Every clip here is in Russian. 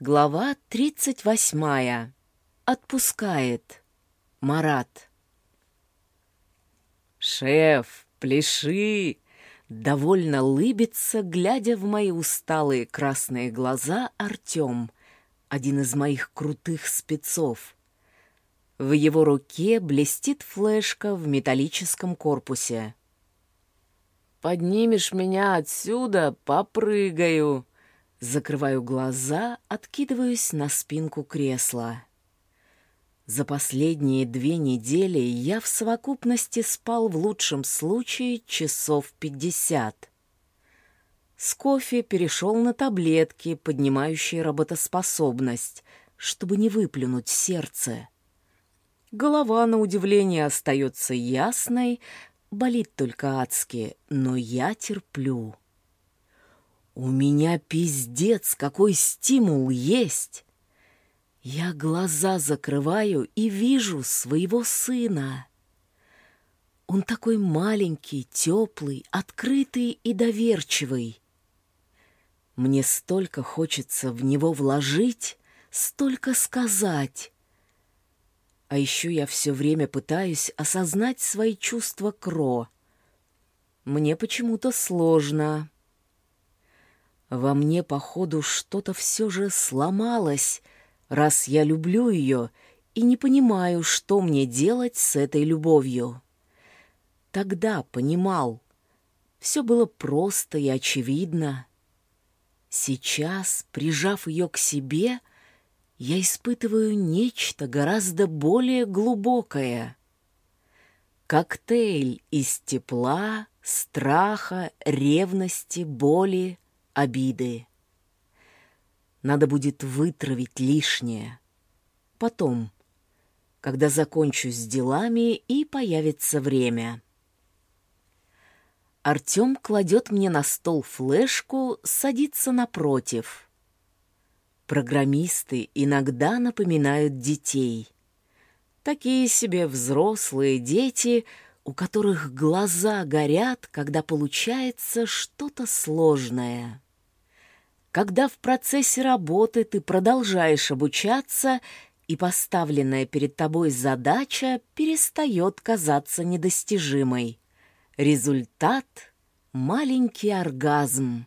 Глава 38. Отпускает. Марат. «Шеф, пляши!» Довольно лыбится, глядя в мои усталые красные глаза, Артем, один из моих крутых спецов. В его руке блестит флешка в металлическом корпусе. «Поднимешь меня отсюда, попрыгаю!» Закрываю глаза, откидываюсь на спинку кресла. За последние две недели я в совокупности спал в лучшем случае часов пятьдесят. С кофе перешел на таблетки, поднимающие работоспособность, чтобы не выплюнуть сердце. Голова, на удивление, остается ясной, болит только адски, но я терплю. У меня пиздец, какой стимул есть. Я глаза закрываю и вижу своего сына. Он такой маленький, теплый, открытый и доверчивый. Мне столько хочется в него вложить, столько сказать. А еще я все время пытаюсь осознать свои чувства Кро. Мне почему-то сложно. Во мне, походу, что-то все же сломалось, раз я люблю ее и не понимаю, что мне делать с этой любовью. Тогда понимал. Все было просто и очевидно. Сейчас, прижав ее к себе, я испытываю нечто гораздо более глубокое. Коктейль из тепла, страха, ревности, боли — обиды. Надо будет вытравить лишнее. Потом, когда закончу с делами и появится время. Артем кладет мне на стол флешку, садится напротив. Программисты иногда напоминают детей. Такие себе взрослые дети, у которых глаза горят, когда получается что-то сложное. Когда в процессе работы ты продолжаешь обучаться, и поставленная перед тобой задача перестает казаться недостижимой. Результат — маленький оргазм.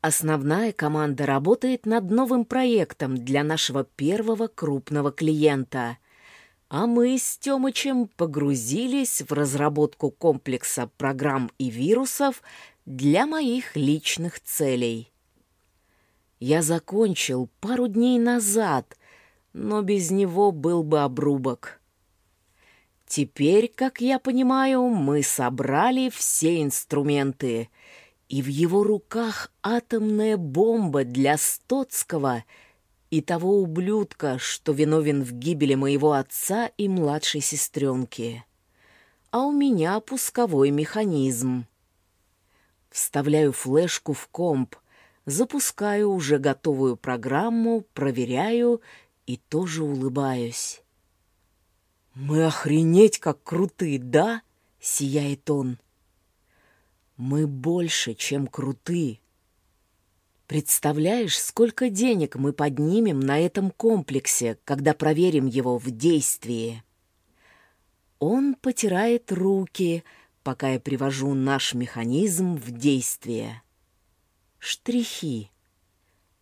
Основная команда работает над новым проектом для нашего первого крупного клиента. А мы с Тёмычем погрузились в разработку комплекса программ и вирусов, для моих личных целей. Я закончил пару дней назад, но без него был бы обрубок. Теперь, как я понимаю, мы собрали все инструменты, и в его руках атомная бомба для Стоцкого и того ублюдка, что виновен в гибели моего отца и младшей сестренки. А у меня пусковой механизм. Вставляю флешку в комп, запускаю уже готовую программу, проверяю и тоже улыбаюсь. «Мы охренеть как крутые, да?» — сияет он. «Мы больше, чем крутые. Представляешь, сколько денег мы поднимем на этом комплексе, когда проверим его в действии?» Он потирает руки, — пока я привожу наш механизм в действие. Штрихи.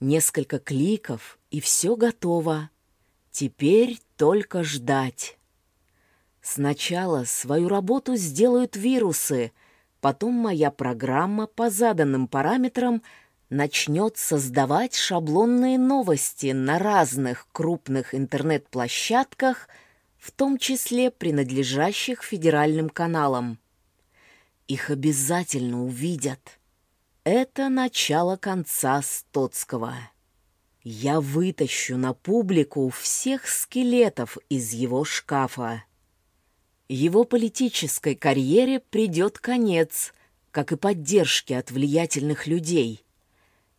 Несколько кликов, и все готово. Теперь только ждать. Сначала свою работу сделают вирусы, потом моя программа по заданным параметрам начнет создавать шаблонные новости на разных крупных интернет-площадках, в том числе принадлежащих федеральным каналам. Их обязательно увидят. Это начало конца Стоцкого. Я вытащу на публику всех скелетов из его шкафа. Его политической карьере придет конец, как и поддержке от влиятельных людей.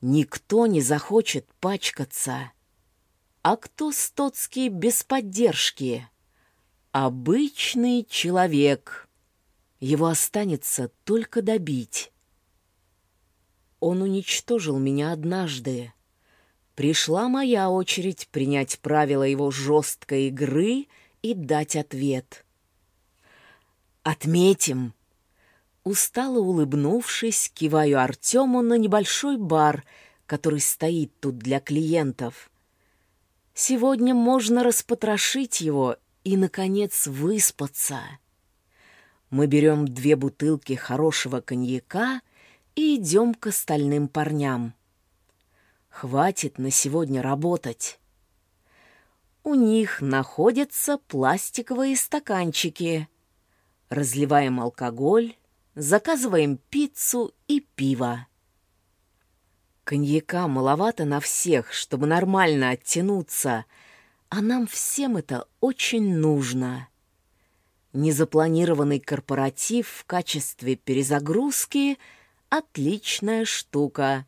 Никто не захочет пачкаться. А кто Стоцкий без поддержки? Обычный человек — его останется только добить. Он уничтожил меня однажды. Пришла моя очередь принять правила его жесткой игры и дать ответ. «Отметим!» Устало улыбнувшись, киваю Артему на небольшой бар, который стоит тут для клиентов. Сегодня можно распотрошить его и, наконец, выспаться. Мы берем две бутылки хорошего коньяка и идем к остальным парням. Хватит на сегодня работать. У них находятся пластиковые стаканчики. Разливаем алкоголь, заказываем пиццу и пиво. Коньяка маловато на всех, чтобы нормально оттянуться, а нам всем это очень нужно. Незапланированный корпоратив в качестве перезагрузки — отличная штука.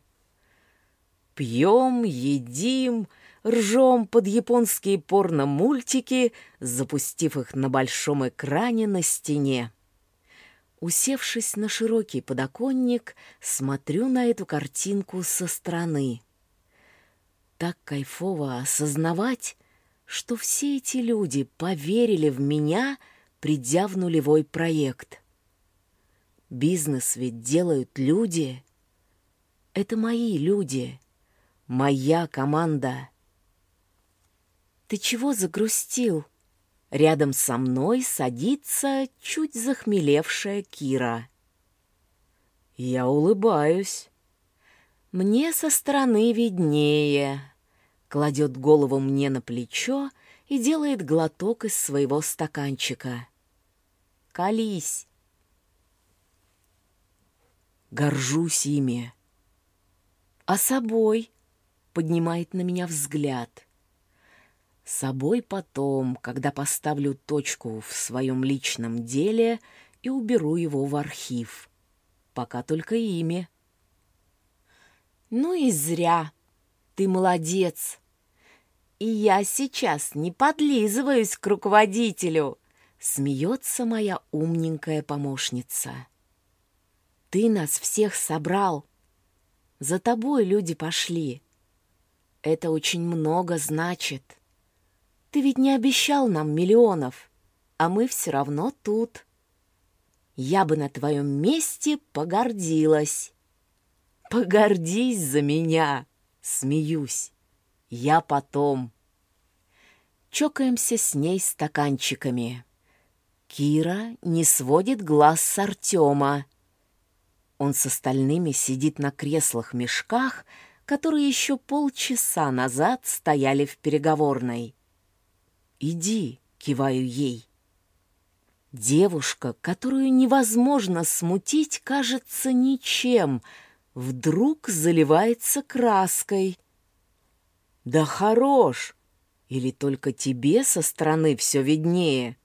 Пьем, едим, ржем под японские порно-мультики, запустив их на большом экране на стене. Усевшись на широкий подоконник, смотрю на эту картинку со стороны. Так кайфово осознавать, что все эти люди поверили в меня, придя в нулевой проект. Бизнес ведь делают люди. Это мои люди, моя команда. «Ты чего загрустил?» Рядом со мной садится чуть захмелевшая Кира. Я улыбаюсь. Мне со стороны виднее. Кладет голову мне на плечо и делает глоток из своего стаканчика. Колись. Горжусь ими. А собой поднимает на меня взгляд — собой потом, когда поставлю точку в своем личном деле и уберу его в архив. Пока только имя. Ну и зря. Ты молодец. И я сейчас не подлизываюсь к руководителю, смеется моя умненькая помощница. Ты нас всех собрал. За тобой люди пошли. Это очень много значит. Ты ведь не обещал нам миллионов, а мы все равно тут. Я бы на твоем месте погордилась. Погордись за меня, смеюсь. Я потом. Чокаемся с ней стаканчиками. Кира не сводит глаз с Артема. Он с остальными сидит на креслах-мешках, которые еще полчаса назад стояли в переговорной. «Иди», — киваю ей. Девушка, которую невозможно смутить, кажется ничем, вдруг заливается краской. «Да хорош! Или только тебе со стороны все виднее?»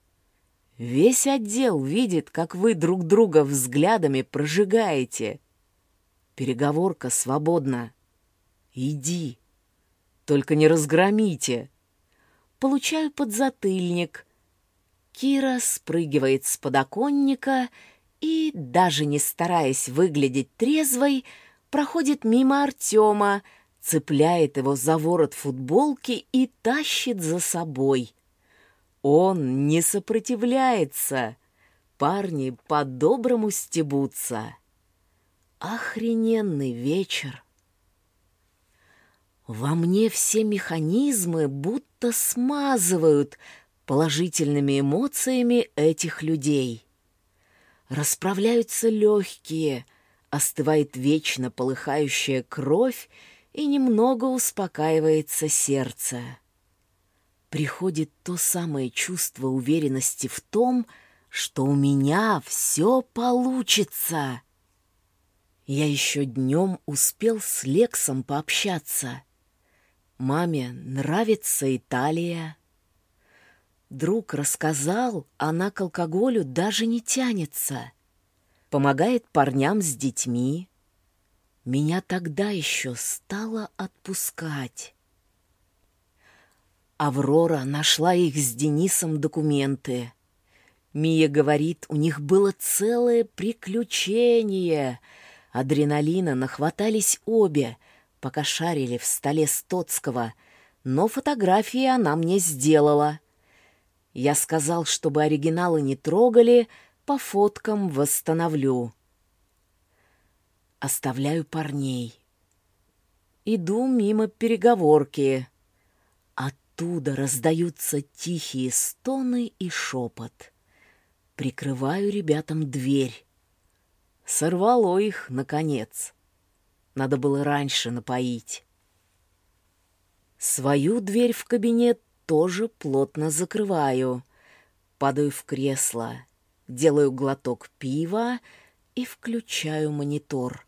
Весь отдел видит, как вы друг друга взглядами прожигаете. Переговорка свободна. Иди. Только не разгромите получаю подзатыльник. Кира спрыгивает с подоконника и, даже не стараясь выглядеть трезвой, проходит мимо Артема, цепляет его за ворот футболки и тащит за собой. Он не сопротивляется. Парни по-доброму стебутся. Охрененный вечер. Во мне все механизмы будто смазывают положительными эмоциями этих людей. Расправляются легкие, остывает вечно полыхающая кровь и немного успокаивается сердце. Приходит то самое чувство уверенности в том, что у меня все получится. Я еще днем успел с Лексом пообщаться — Маме нравится Италия. Друг рассказал, она к алкоголю даже не тянется. Помогает парням с детьми. Меня тогда еще стало отпускать. Аврора нашла их с Денисом документы. Мия говорит, у них было целое приключение. Адреналина нахватались обе — пока шарили в столе Стоцкого, но фотографии она мне сделала. Я сказал, чтобы оригиналы не трогали, по фоткам восстановлю. Оставляю парней. Иду мимо переговорки. Оттуда раздаются тихие стоны и шепот. Прикрываю ребятам дверь. Сорвало их, наконец. Надо было раньше напоить. Свою дверь в кабинет тоже плотно закрываю. Падаю в кресло, делаю глоток пива и включаю монитор.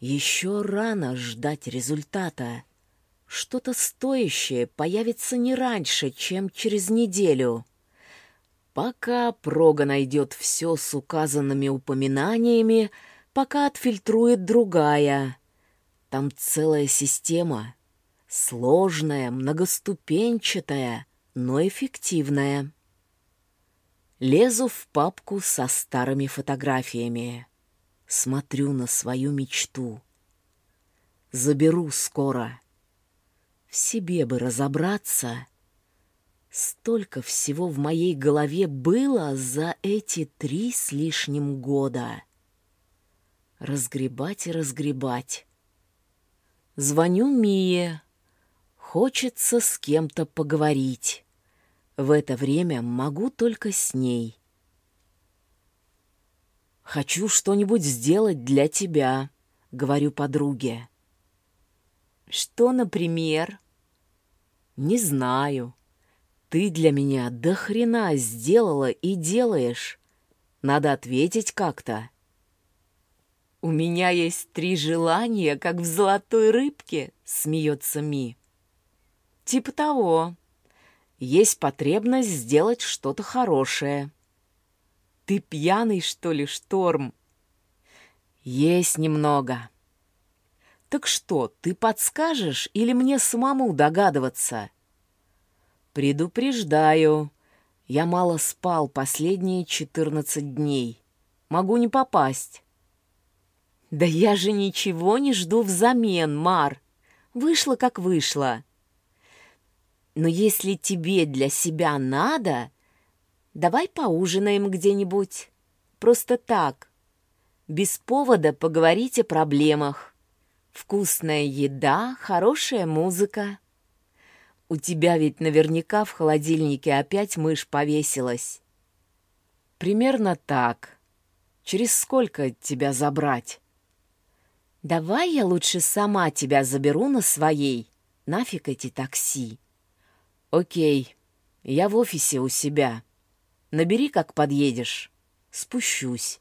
Еще рано ждать результата. Что-то стоящее появится не раньше, чем через неделю. Пока Прога найдет все с указанными упоминаниями, пока отфильтрует другая. Там целая система. Сложная, многоступенчатая, но эффективная. Лезу в папку со старыми фотографиями смотрю на свою мечту. Заберу скоро. В себе бы разобраться. Столько всего в моей голове было за эти три с лишним года. Разгребать и разгребать. Звоню Мие. Хочется с кем-то поговорить. В это время могу только с ней. «Хочу что-нибудь сделать для тебя», — говорю подруге. «Что, например?» «Не знаю. Ты для меня до хрена сделала и делаешь. Надо ответить как-то». «У меня есть три желания, как в золотой рыбке», — смеется Ми. «Типа того. Есть потребность сделать что-то хорошее». Ты пьяный, что ли, Шторм? Есть немного. Так что, ты подскажешь или мне самому догадываться? Предупреждаю. Я мало спал последние четырнадцать дней. Могу не попасть. Да я же ничего не жду взамен, Мар. Вышло, как вышло. Но если тебе для себя надо, Давай поужинаем где-нибудь. Просто так. Без повода поговорить о проблемах. Вкусная еда, хорошая музыка. У тебя ведь наверняка в холодильнике опять мышь повесилась. Примерно так. Через сколько тебя забрать? Давай я лучше сама тебя заберу на своей. Нафиг эти такси. Окей, я в офисе у себя. Набери, как подъедешь. Спущусь.